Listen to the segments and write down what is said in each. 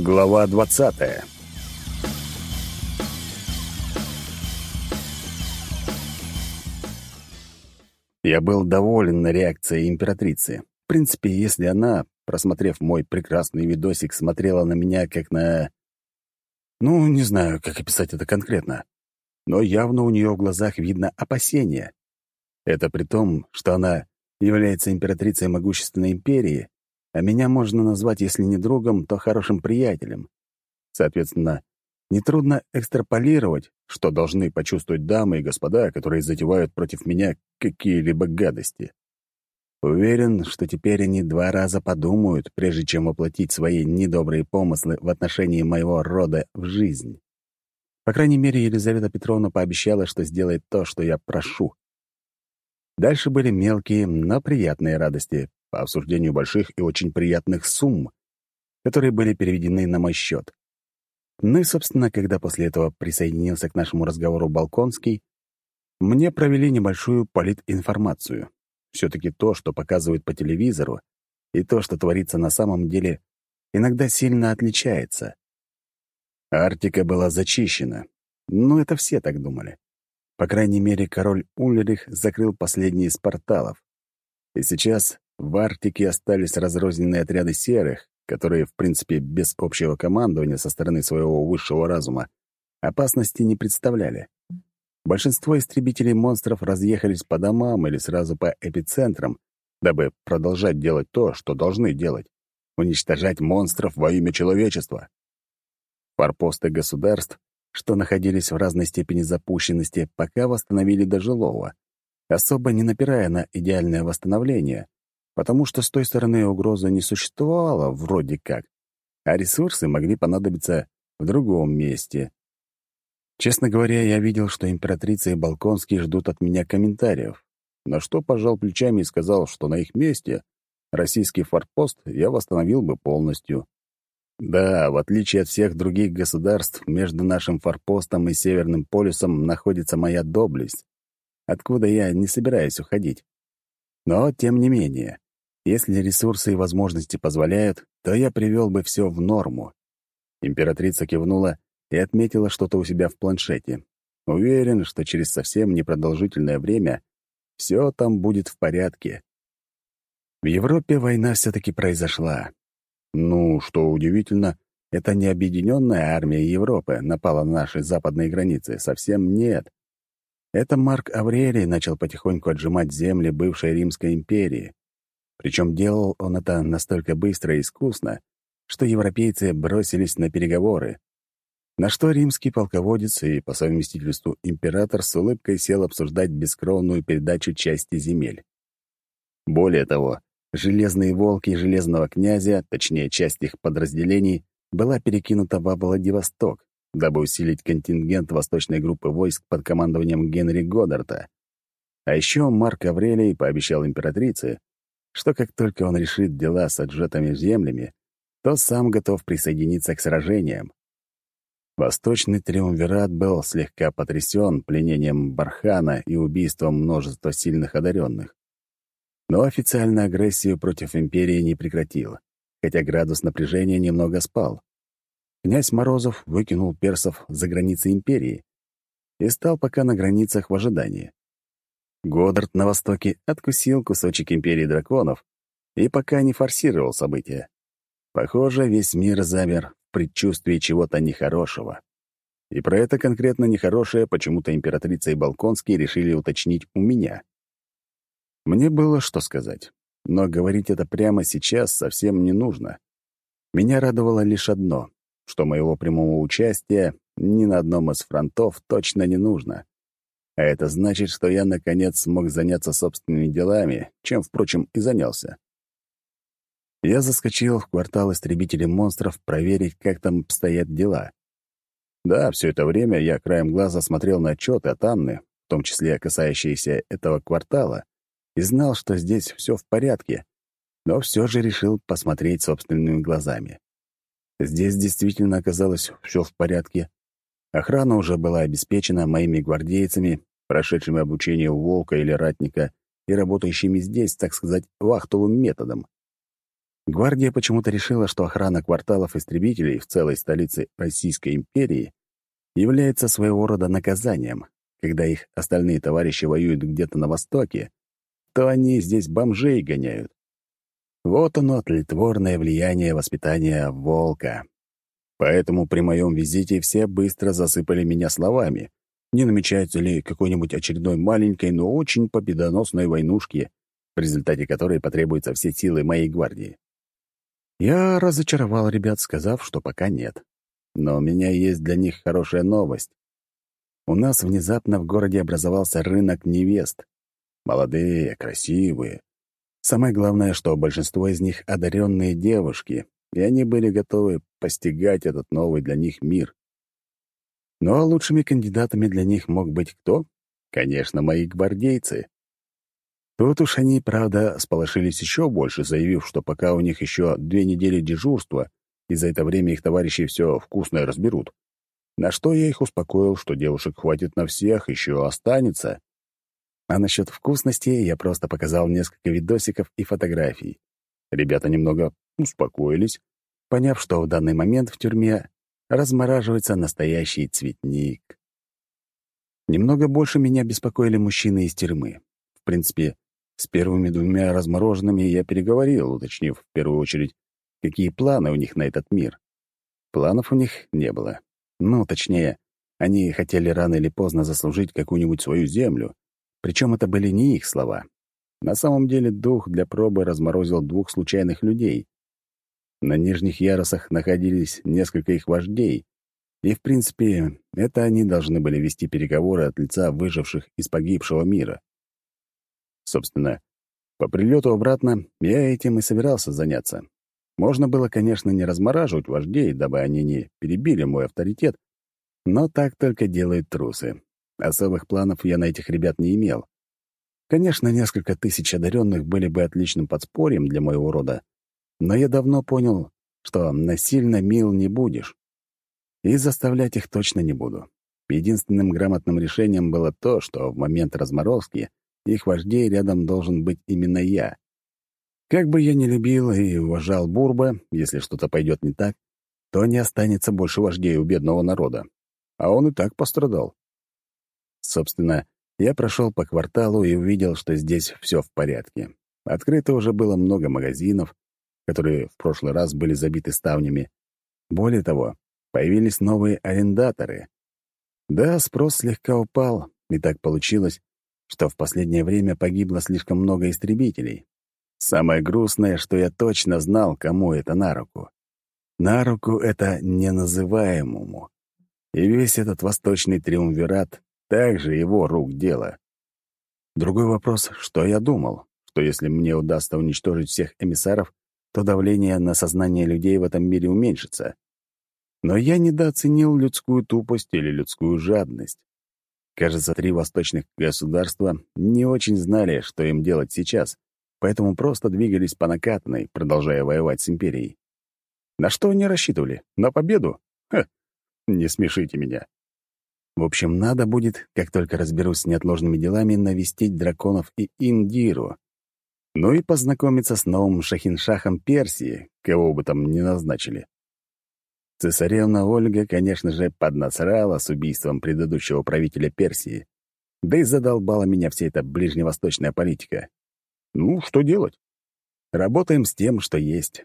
Глава двадцатая. Я был доволен реакцией императрицы. В принципе, если она, просмотрев мой прекрасный видосик, смотрела на меня как на... Ну, не знаю, как описать это конкретно. Но явно у нее в глазах видно опасение. Это при том, что она является императрицей могущественной империи, а меня можно назвать, если не другом, то хорошим приятелем. Соответственно, нетрудно экстраполировать, что должны почувствовать дамы и господа, которые затевают против меня какие-либо гадости. Уверен, что теперь они два раза подумают, прежде чем воплотить свои недобрые помыслы в отношении моего рода в жизнь. По крайней мере, Елизавета Петровна пообещала, что сделает то, что я прошу. Дальше были мелкие, но приятные радости по обсуждению больших и очень приятных сумм, которые были переведены на мой счет. Ну и, собственно, когда после этого присоединился к нашему разговору Балконский, мне провели небольшую политинформацию. Все-таки то, что показывают по телевизору, и то, что творится на самом деле, иногда сильно отличается. Арктика была зачищена. Ну, это все так думали. По крайней мере, король Ульрих закрыл последний из порталов. И сейчас в Арктике остались разрозненные отряды серых, которые, в принципе, без общего командования со стороны своего высшего разума, опасности не представляли. Большинство истребителей монстров разъехались по домам или сразу по эпицентрам, дабы продолжать делать то, что должны делать — уничтожать монстров во имя человечества. Форпосты государств что находились в разной степени запущенности, пока восстановили до жилого, особо не напирая на идеальное восстановление, потому что с той стороны угроза не существовала вроде как, а ресурсы могли понадобиться в другом месте. Честно говоря, я видел, что императрица и Балконский ждут от меня комментариев, на что пожал плечами и сказал, что на их месте российский форпост я восстановил бы полностью. Да, в отличие от всех других государств, между нашим форпостом и Северным полюсом находится моя доблесть, откуда я не собираюсь уходить. Но, тем не менее, если ресурсы и возможности позволяют, то я привел бы все в норму. Императрица кивнула и отметила что-то у себя в планшете. Уверен, что через совсем непродолжительное время все там будет в порядке. В Европе война все-таки произошла, ну, что удивительно, это не объединенная армия Европы напала на наши западные границы, совсем нет. Это Марк Аврелий начал потихоньку отжимать земли бывшей Римской империи. Причем делал он это настолько быстро и искусно, что европейцы бросились на переговоры. На что римский полководец и, по совместительству, император с улыбкой сел обсуждать бескровную передачу части земель. Более того, Железные волки Железного князя, точнее, часть их подразделений, была перекинута во Владивосток, дабы усилить контингент восточной группы войск под командованием Генри Годдарта. А еще Марк Аврелий пообещал императрице, что как только он решит дела с отжатыми землями, то сам готов присоединиться к сражениям. Восточный триумвират был слегка потрясен пленением Бархана и убийством множества сильных одаренных но официально агрессию против империи не прекратил, хотя градус напряжения немного спал. Князь Морозов выкинул персов за границы империи и стал пока на границах в ожидании. Годдард на востоке откусил кусочек империи драконов и пока не форсировал события. Похоже, весь мир замер в предчувствии чего-то нехорошего. И про это конкретно нехорошее почему-то императрица и Балконский решили уточнить у меня. Мне было что сказать, но говорить это прямо сейчас совсем не нужно. Меня радовало лишь одно, что моего прямого участия ни на одном из фронтов точно не нужно. А это значит, что я, наконец, смог заняться собственными делами, чем, впрочем, и занялся. Я заскочил в квартал истребителей монстров проверить, как там обстоят дела. Да, все это время я краем глаза смотрел на отчеты от Анны, в том числе касающиеся этого квартала, и знал, что здесь все в порядке, но все же решил посмотреть собственными глазами. Здесь действительно оказалось все в порядке. Охрана уже была обеспечена моими гвардейцами, прошедшими обучение волка или ратника и работающими здесь, так сказать, вахтовым методом. Гвардия почему-то решила, что охрана кварталов истребителей в целой столице Российской империи является своего рода наказанием. Когда их остальные товарищи воюют где-то на Востоке, то они здесь бомжей гоняют. Вот оно, тлетворное влияние воспитания волка. Поэтому при моем визите все быстро засыпали меня словами. Не намечается ли какой-нибудь очередной маленькой, но очень победоносной войнушки, в результате которой потребуются все силы моей гвардии? Я разочаровал ребят, сказав, что пока нет. Но у меня есть для них хорошая новость. У нас внезапно в городе образовался рынок невест. Молодые, красивые. Самое главное, что большинство из них — одаренные девушки, и они были готовы постигать этот новый для них мир. А лучшими кандидатами для них мог быть кто? Конечно, мои гвардейцы. Тут уж они, правда, сполошились еще больше, заявив, что пока у них еще две недели дежурства, и за это время их товарищи все вкусное разберут. На что я их успокоил, что девушек хватит на всех, еще останется. А насчет вкусности я просто показал несколько видосиков и фотографий. Ребята немного успокоились, поняв, что в данный момент в тюрьме размораживается настоящий цветник. Немного больше меня беспокоили мужчины из тюрьмы. В принципе, с первыми двумя размороженными я переговорил, уточнив в первую очередь, какие планы у них на этот мир. Планов у них не было. Ну, точнее, они хотели рано или поздно заслужить какую-нибудь свою землю. Причем это были не их слова. На самом деле дух для пробы разморозил двух случайных людей. На нижних ярусах находились несколько их вождей, и, в принципе, это они должны были вести переговоры от лица выживших из погибшего мира. Собственно, по прилету обратно я этим и собирался заняться. Можно было, конечно, не размораживать вождей, дабы они не перебили мой авторитет, но так только делают трусы. Особых планов я на этих ребят не имел. Конечно, несколько тысяч одаренных были бы отличным подспорьем для моего рода, но я давно понял, что насильно мил не будешь. И заставлять их точно не буду. Единственным грамотным решением было то, что в момент разморозки их вождей рядом должен быть именно я. Как бы я ни любил и уважал Бурба, если что-то пойдет не так, то не останется больше вождей у бедного народа. А он и так пострадал. Собственно, я прошел по кварталу и увидел, что здесь все в порядке. Открыто уже было много магазинов, которые в прошлый раз были забиты ставнями. Более того, появились новые арендаторы. Да, спрос слегка упал, и так получилось, что в последнее время погибло слишком много истребителей. Самое грустное, что я точно знал, кому это на руку. На руку это неназываемому. И весь этот восточный триумвират также его рук дело. Другой вопрос, что я думал, что если мне удастся уничтожить всех эмиссаров, то давление на сознание людей в этом мире уменьшится. Но я недооценил людскую тупость или людскую жадность. Кажется, три восточных государства не очень знали, что им делать сейчас, поэтому просто двигались по накатанной, продолжая воевать с империей. На что они рассчитывали? На победу? Ха, не смешите меня. В общем, надо будет, как только разберусь с неотложными делами, навестить драконов и Индиру. Ну и познакомиться с новым шахиншахом Персии, кого бы там ни назначили. Цесаревна Ольга, конечно же, поднасрала с убийством предыдущего правителя Персии. Да и задолбала меня вся эта ближневосточная политика. Ну, что делать? Работаем с тем, что есть.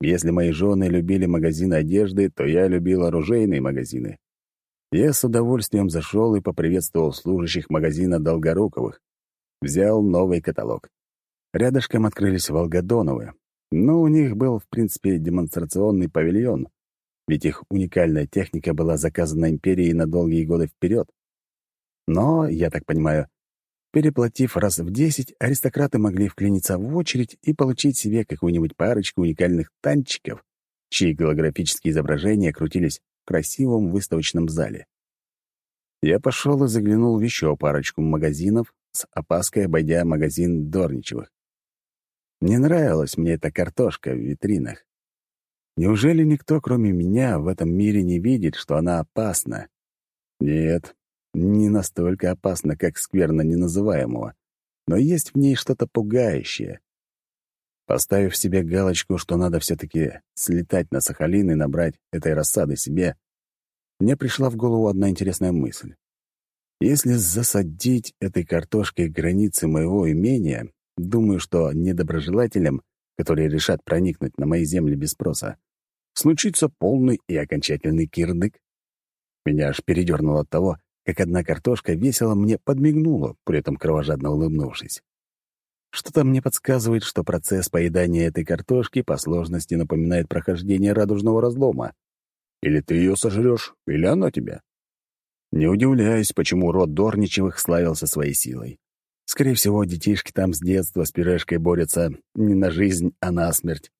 Если мои жены любили магазины одежды, то я любил оружейные магазины. Я с удовольствием зашел и поприветствовал служащих магазина Долгоруковых. Взял новый каталог. Рядышком открылись Волгодоновы. Но у них был, в принципе, демонстрационный павильон, ведь их уникальная техника была заказана империей на долгие годы вперед. Но, я так понимаю, переплатив раз в десять, аристократы могли вклиниться в очередь и получить себе какую-нибудь парочку уникальных танчиков, чьи голографические изображения крутились в красивом выставочном зале. Я пошел и заглянул в еще парочку магазинов, с опаской обойдя магазин Дорничевых. Не нравилась мне эта картошка в витринах. Неужели никто, кроме меня, в этом мире не видит, что она опасна? Нет, не настолько опасна, как скверно неназываемого, но есть в ней что-то пугающее. Поставив себе галочку, что надо все-таки слетать на Сахалин и набрать этой рассады себе, мне пришла в голову одна интересная мысль. Если засадить этой картошкой границы моего имения, думаю, что недоброжелателям, которые решат проникнуть на мои земли без спроса, случится полный и окончательный кирдык. Меня аж передернуло от того, как одна картошка весело мне подмигнула, при этом кровожадно улыбнувшись. Что-то мне подсказывает, что процесс поедания этой картошки по сложности напоминает прохождение радужного разлома. Или ты ее сожрешь, или она тебя. Не удивляюсь, почему род Дорничевых славился своей силой. Скорее всего, детишки там с детства с пюрешкой борются не на жизнь, а на смерть.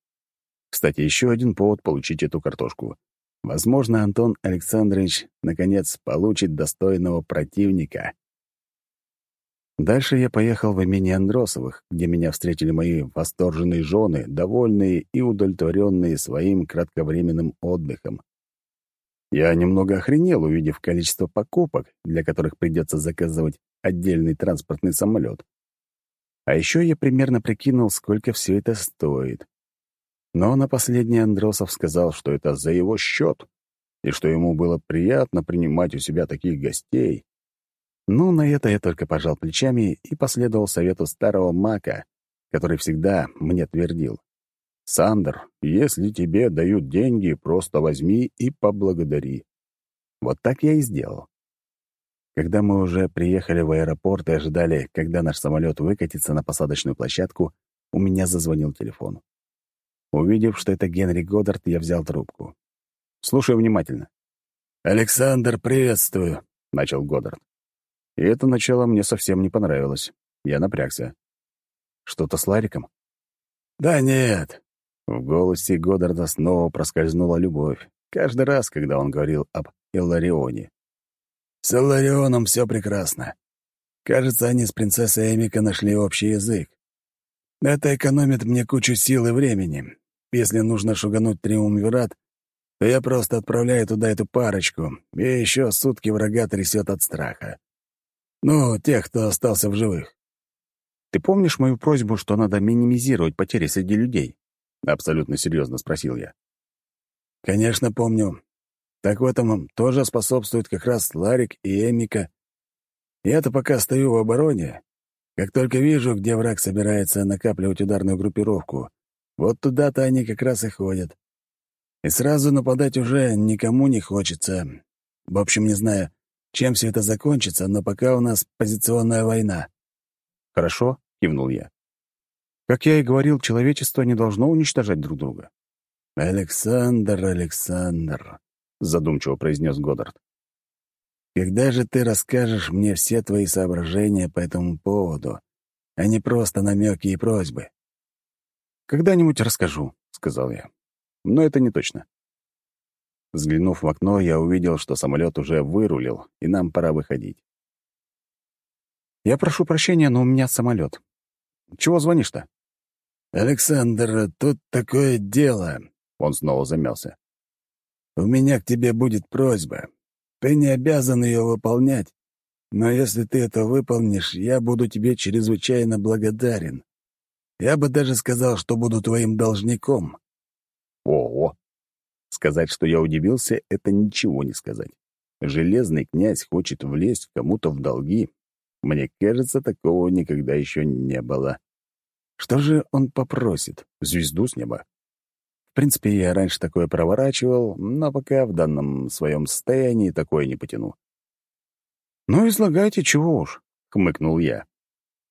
Кстати, еще один повод получить эту картошку. Возможно, Антон Александрович, наконец, получит достойного противника. Дальше я поехал в имение Андросовых, где меня встретили мои восторженные жены, довольные и удовлетворенные своим кратковременным отдыхом. Я немного охренел, увидев количество покупок, для которых придется заказывать отдельный транспортный самолет. А еще я примерно прикинул, сколько все это стоит. Но на последний Андросов сказал, что это за его счет, и что ему было приятно принимать у себя таких гостей. Ну, на это я только пожал плечами и последовал совету старого мака, который всегда мне твердил. «Сандер, если тебе дают деньги, просто возьми и поблагодари». Вот так я и сделал. Когда мы уже приехали в аэропорт и ожидали, когда наш самолет выкатится на посадочную площадку, у меня зазвонил телефон. Увидев, что это Генри Годдард, я взял трубку. «Слушаю внимательно». «Александр, приветствую», — начал Годдард. И это начало мне совсем не понравилось. Я напрягся. Что-то с Лариком? Да нет. В голосе Годдарда снова проскользнула любовь. Каждый раз, когда он говорил об Илларионе. С Илларионом все прекрасно. Кажется, они с принцессой Эмика нашли общий язык. Это экономит мне кучу сил и времени. Если нужно шугануть Триумвират, то я просто отправляю туда эту парочку, и еще сутки врага трясет от страха. Ну, тех, кто остался в живых. Ты помнишь мою просьбу, что надо минимизировать потери среди людей? Абсолютно серьезно спросил я. Конечно, помню. Так в этом тоже способствует как раз Ларик и Эмика. Я-то пока стою в обороне. Как только вижу, где враг собирается накапливать ударную группировку, вот туда-то они как раз и ходят. И сразу нападать уже никому не хочется. В общем, не знаю, чем все это закончится, но пока у нас позиционная война». «Хорошо», — кивнул я. «Как я и говорил, человечество не должно уничтожать друг друга». «Александр, Александр», — задумчиво произнес Годдард. «Когда же ты расскажешь мне все твои соображения по этому поводу, а не просто намеки и просьбы?» «Когда-нибудь расскажу», — сказал я. «Но это не точно. Взглянув в окно, я увидел, что самолет уже вырулил, и нам пора выходить. «Я прошу прощения, но у меня самолет. Чего звонишь-то?» «Александр, тут такое дело...» Он снова замялся. «У меня к тебе будет просьба. Ты не обязан ее выполнять, но если ты это выполнишь, я буду тебе чрезвычайно благодарен. Я бы даже сказал, что буду твоим должником». «Ого! Сказать, что я удивился, — это ничего не сказать. Железный князь хочет влезть кому-то в долги. Мне кажется, такого никогда еще не было. Что же он попросит? Звезду с неба? Принципе, я раньше такое проворачивал, но пока в данном своем состоянии такое не потяну. «Ну, излагайте, чего уж», — хмыкнул я.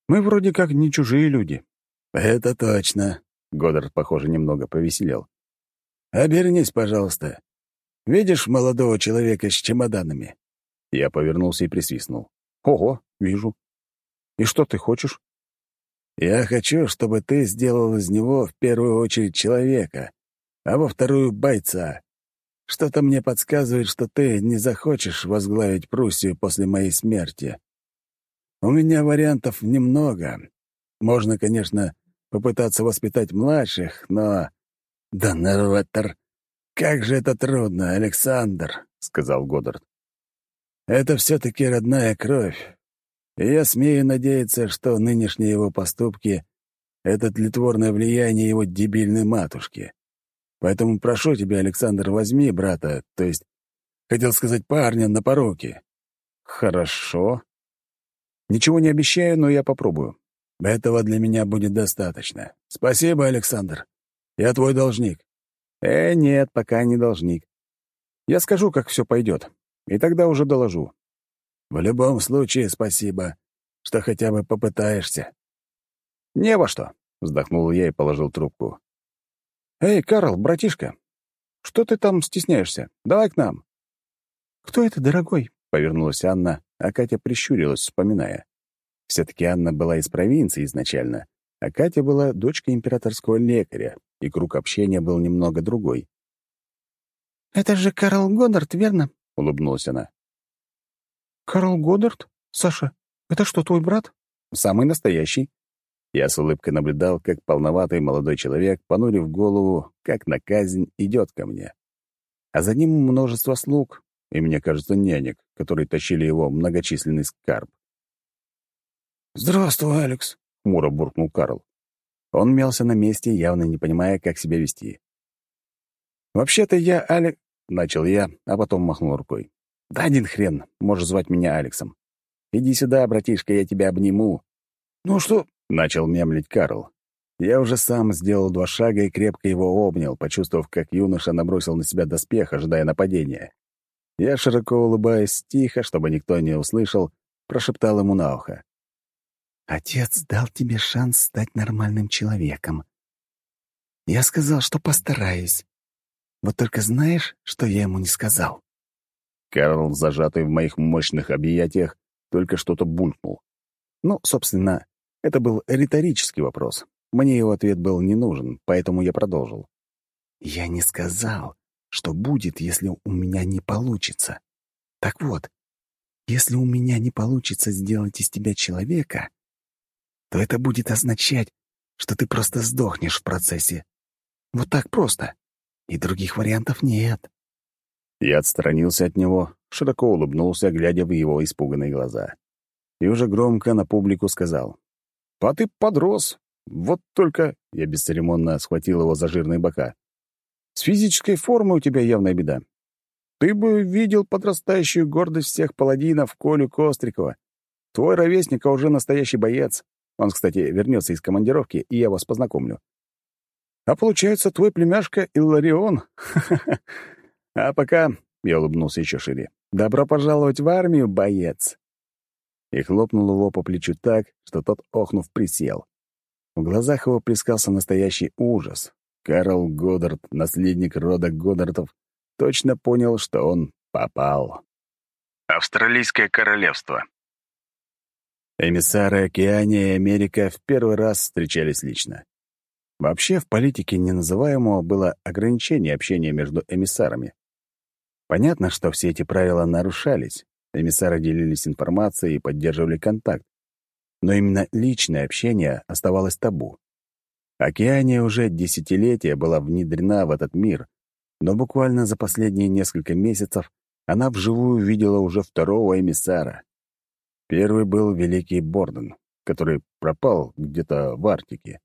«Мы вроде как не чужие люди». «Это точно», — Годдард, похоже, немного повеселел. «Обернись, пожалуйста. Видишь молодого человека с чемоданами?» Я повернулся и присвистнул. «Ого, вижу. И что ты хочешь?» «Я хочу, чтобы ты сделал из него в первую очередь человека, а во вторую — бойца. Что-то мне подсказывает, что ты не захочешь возглавить Пруссию после моей смерти. У меня вариантов немного. Можно, конечно, попытаться воспитать младших, но «Да нарватор! Как же это трудно, Александр!» — сказал Годдард. «Это все-таки родная кровь, и я смею надеяться, что нынешние его поступки это тлетворное влияние его дебильной матушки. Поэтому прошу тебя, Александр, возьми брата, то есть, хотел сказать парня, на пороки». «Хорошо. Ничего не обещаю, но я попробую. Этого для меня будет достаточно. Спасибо, Александр. Я твой должник». «Э, нет, пока не должник. Я скажу, как все пойдет, и тогда уже доложу». «В любом случае, спасибо, что хотя бы попытаешься». «Не во что», — вздохнул я и положил трубку. «Эй, Карл, братишка, что ты там стесняешься? Давай к нам». «Кто это, дорогой?» — повернулась Анна, а Катя прищурилась, вспоминая. Все-таки Анна была из провинции изначально, а Катя была дочкой императорского лекаря, и круг общения был немного другой. «Это же Карл Годдард, верно?» — улыбнулась она. «Карл Годдард? Саша, это что, твой брат?» «Самый настоящий». Я с улыбкой наблюдал, как полноватый молодой человек, понурив голову, как на казнь, идет ко мне. А за ним множество слуг, и, мне кажется, нянек, которые тащили его многочисленный скарб. «Здравствуй, Алекс», — хмуро буркнул Карл. Он мялся на месте, явно не понимая, как себя вести. «Вообще-то я Алек...» — начал я, а потом махнул рукой. «Да один хрен, можешь звать меня Алексом. Иди сюда, братишка, я тебя обниму». «Ну что?» — начал мямлить Карл. Я уже сам сделал два шага и крепко его обнял, почувствовав, как юноша набросил на себя доспех, ожидая нападения. Я, широко улыбаясь, тихо, чтобы никто не услышал, прошептал ему на ухо. Отец дал тебе шанс стать нормальным человеком. Я сказал, что постараюсь. Вот только знаешь, что я ему не сказал?» Карл, зажатый в моих мощных объятиях, только что-то булькнул. Ну, собственно, это был риторический вопрос. Мне его ответ был не нужен, поэтому я продолжил. «Я не сказал, что будет, если у меня не получится. Так вот, если у меня не получится сделать из тебя человека, то это будет означать, что ты просто сдохнешь в процессе. Вот так просто. И других вариантов нет. Я отстранился от него, широко улыбнулся, глядя в его испуганные глаза. И уже громко на публику сказал. «А ты подрос. Вот только...» Я бесцеремонно схватил его за жирные бока. «С физической формой у тебя явная беда. Ты бы видел подрастающую гордость всех паладинов Колю Кострикова. Твой ровесник, а уже настоящий боец. Он, кстати, вернется из командировки, и я вас познакомлю. А получается, твой племяшка Илларион. А пока, — я улыбнулся еще шире, — добро пожаловать в армию, боец. И хлопнул его по плечу так, что тот, охнув, присел. В глазах его плескался настоящий ужас. Карл Годдард, наследник рода Годдардов, точно понял, что он попал. Австралийское королевство. Эмиссары Океания и Америка в первый раз встречались лично. Вообще, в политике неназываемого было ограничение общения между эмиссарами. Понятно, что все эти правила нарушались. Эмиссары делились информацией и поддерживали контакт. Но именно личное общение оставалось табу. Океания уже десятилетия была внедрена в этот мир, но буквально за последние несколько месяцев она вживую видела уже второго эмиссара. Первый был Великий Борден, который пропал где-то в Арктике.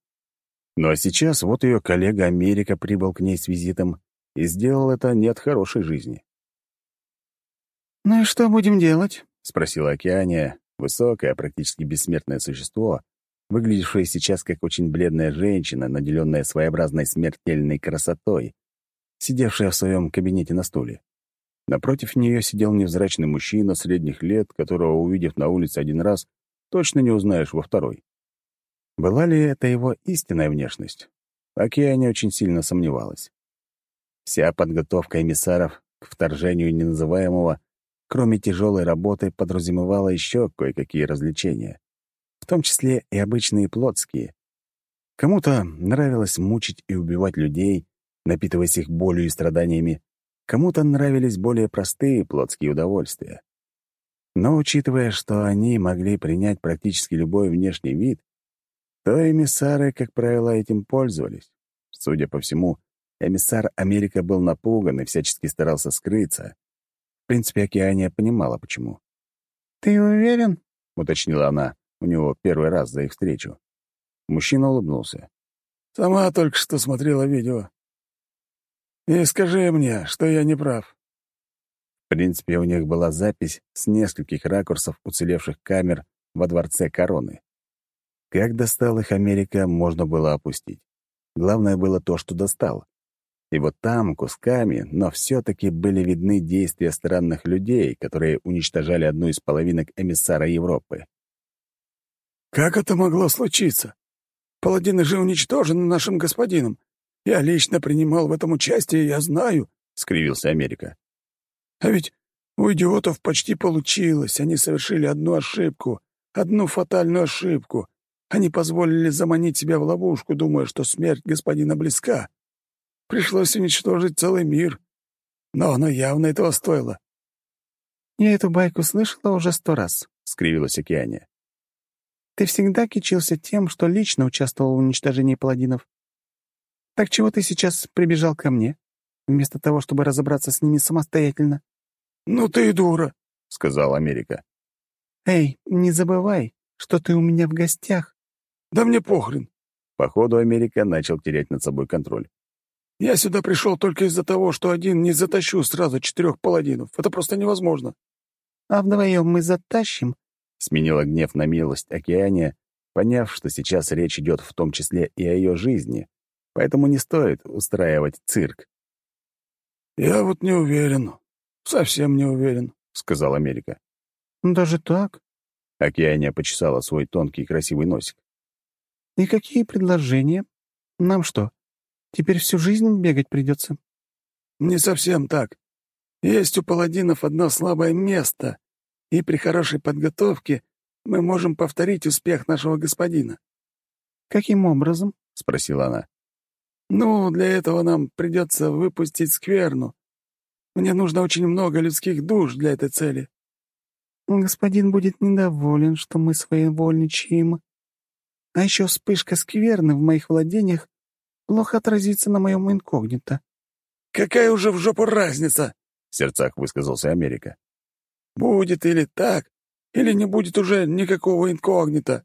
Ну а сейчас вот ее коллега Америка прибыл к ней с визитом и сделал это не от хорошей жизни. «Ну и что будем делать?» — спросила Океания, высокое, практически бессмертное существо, выглядевшее сейчас как очень бледная женщина, наделенная своеобразной смертельной красотой, сидевшая в своем кабинете на стуле. Напротив нее сидел невзрачный мужчина средних лет, которого, увидев на улице один раз, точно не узнаешь во второй. Была ли это его истинная внешность? Океане очень сильно сомневалась. Вся подготовка эмиссаров к вторжению неназываемого, кроме тяжелой работы, подразумевала еще кое-какие развлечения, в том числе и обычные плотские. Кому-то нравилось мучить и убивать людей, напитываясь их болью и страданиями, Кому-то нравились более простые плотские удовольствия. Но учитывая, что они могли принять практически любой внешний вид, то эмиссары, как правило, этим пользовались. Судя по всему, эмиссар Америка был напуган и всячески старался скрыться. В принципе, Океания понимала, почему. «Ты уверен?» — уточнила она у него первый раз за их встречу. Мужчина улыбнулся. «Сама только что смотрела видео. И скажи мне, что я не прав». В принципе, у них была запись с нескольких ракурсов уцелевших камер во дворце короны. Как достал их Америка, можно было опустить. Главное было то, что достал. И вот там, кусками, но все-таки были видны действия странных людей, которые уничтожали одну из половинок эмиссара Европы. «Как это могло случиться? Паладины же уничтожены нашим господином. Я лично принимал в этом участие, я знаю», — скривился Америка. «А ведь у идиотов почти получилось. Они совершили одну ошибку, одну фатальную ошибку. Они позволили заманить себя в ловушку, думая, что смерть господина близка. Пришлось уничтожить целый мир. Но оно явно этого стоило. «Я эту байку слышала уже сто раз», — скривилась Океания. «Ты всегда кичился тем, что лично участвовал в уничтожении паладинов. Так чего ты сейчас прибежал ко мне, вместо того, чтобы разобраться с ними самостоятельно?» «Ну ты и дура», — сказал Америка. «Эй, не забывай, что ты у меня в гостях». «Да мне похрен». Походу, Америка начал терять над собой контроль. Я сюда пришел только из-за того, что один не затащу сразу четырех паладинов. Это просто невозможно. А вдвоем мы затащим? Сменила гнев на милость Океания, поняв, что сейчас речь идет в том числе и о ее жизни, поэтому не стоит устраивать цирк. «Я вот не уверен, совсем не уверен», — сказал Америка. «Даже так?» — Океания почесала свой тонкий красивый носик. «И какие предложения? Нам что, Теперь всю жизнь бегать придется. Не совсем так. Есть у паладинов одно слабое место, и при хорошей подготовке мы можем повторить успех нашего господина. Каким образом? спросила она. Ну, для этого нам придется выпустить скверну. Мне нужно очень много людских душ для этой цели. Господин будет недоволен, что мы своевольничаем. А еще вспышка скверны в моих владениях плохо отразится на моем инкогнито». «Какая уже в жопу разница?» — в сердцах высказался Америка. «Будет или так, или не будет уже никакого инкогнито.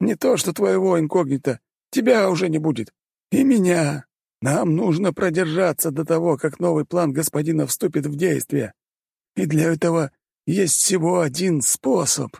Не то что твоего инкогнито, тебя уже не будет. И меня. Нам нужно продержаться до того, как новый план господина вступит в действие. И для этого есть всего один способ».